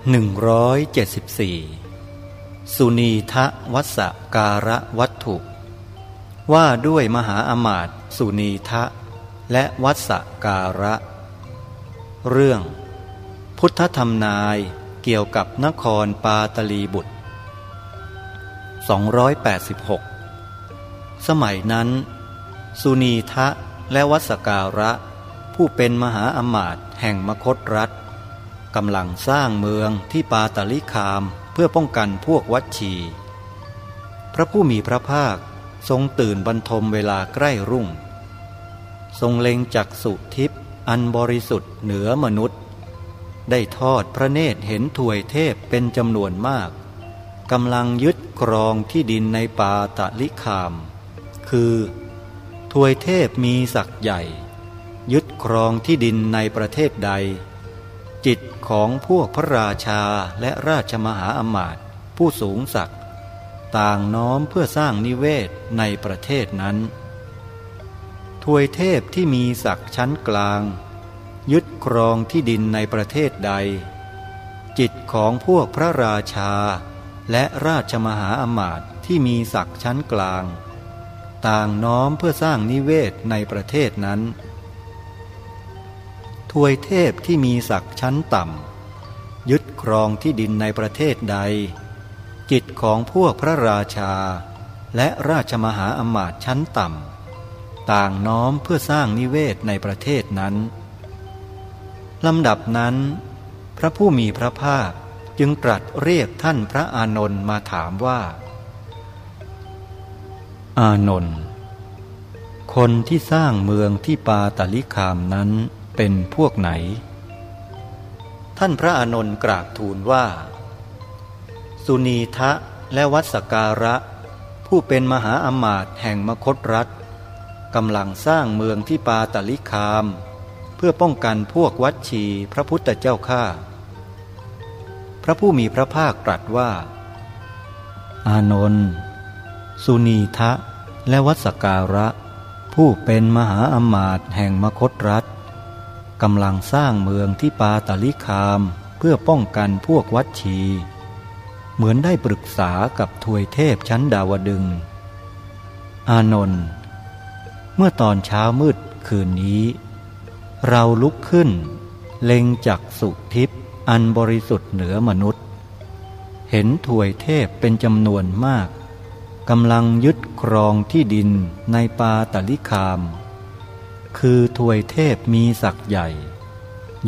174 สุนีทะวัสการะวัตถุ ว่าด้วยมหาอมาตย์สุนีทะ และวัสการะ เรื่อง พุทธธรรมนายเกี่ยวกับนครปาตลีบุตร 286 สมัยนั้น สุนีทะและวัสการะ ผู้เป็นมหาอมาตย์แห่งมคตรัฐ กำลังสร้างเมืองที่ปาตาลิคามเพื่อป้องกันพวกวัดชี พระผู้มีพระภาคทรงตื่นบรรทมเวลาใกล้รุ่ง ทรงเล็งจักสุทิพย์อันบริสุทธิ์เหนือมนุษย์ ได้ทอดพระเนตรเห็นถวยเทพเป็นจำนวนมากกำลังยึดครองที่ดินในปาตะลิคาม คือถวยเทพมีศักย์ใหญ่ ยึดครองที่ดินในประเทศใด จิตของพวกพระราชาและราชมหาอมาตย์ผู้สูงศักดิ์ต่างน้อมเพื่อสร้างนิเวศในประเทศนั้น ทวยเทพที่มีศักดิ์ชั้นกลาง ยึดครองที่ดินในประเทศใด จิตของพวกพระราชา และราชมหาอมาตย์ที่มีศักดิ์ชั้นกลาง ต่างน้อมเพื่อสร้างนิเวศในประเทศนั้น ทวยเทพที่มีศักดิ์ชั้นต่ำ ยึดครองที่ดินในประเทศใด จิตของพวกพระราชา และราชมหาอมาตย์ชั้นต่ำ ต่างน้อมเพื่อสร้างนิเวศในประเทศนั้นลำดับนั้น พระผู้มีพระภาคจึงตรัสเรียกท่านพระอานนท์มาถามว่า อานนท์คนที่สร้างเมืองที่ปาตาลิคามนั้น เป็นพวกไหน ท่านพระอานนท์กราบทูลว่า สุนีทะและวัสการะ ผู้เป็นมหาอมาตย์แห่งมคตรัฐกำลังสร้างเมืองที่ปาตลิคาม เพื่อป้องกันพวกวัดชีพระพุทธเจ้าข้าพระผู้มีพระภาคตรัสว่า อานนท์สุนีทะและวัสการะ ผู้เป็นมหาอมาตย์แห่งมคตรัฐ กำลังสร้างเมืองที่ปาตาลิคามเพื่อป้องกันพวกวัดชี เหมือนได้ปรึกษากับทวยเทพชั้นดาวดึง อานนท์เมื่อตอนเช้ามืดคืนนี้ เราลุกขึ้น เล็งจักสุทิพย์อันบริสุทธิ์เหนือมนุษย์ เห็นถวยเทพเป็นจำนวนมากกำลังยึดครองที่ดินในปาตาลิคาม คือถวยเทพมีศักย์ใหญ่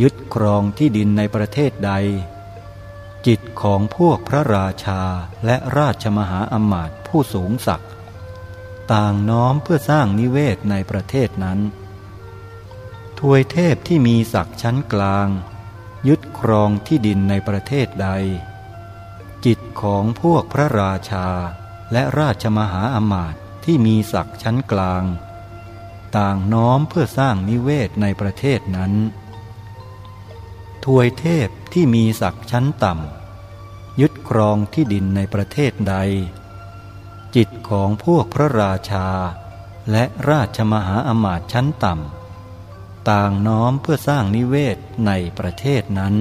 ยึดครองที่ดินในประเทศใด จิตของพวกพระราชาและราชมหาอมาตย์ผู้สูงศักดิ์ต่างน้อมเพื่อสร้างนิเวศในประเทศนั้นถวยเทพที่มีศักดิ์ชั้นกลาง ยึดครองที่ดินในประเทศใด จิตของพวกพระราชาและราชมหาอมาตย์ที่มีศักดิ์ชั้นกลาง ต่างน้อมเพื่อสร้างนิเวศในประเทศนั้น ทวยเทพที่มีศักดิ์ชั้นต่ำ ยึดครองที่ดินในประเทศใด จิตของพวกพระราชา และราชมหาอมาตย์ชั้นต่ำ ต่างน้อมเพื่อสร้างนิเวศในประเทศนั้น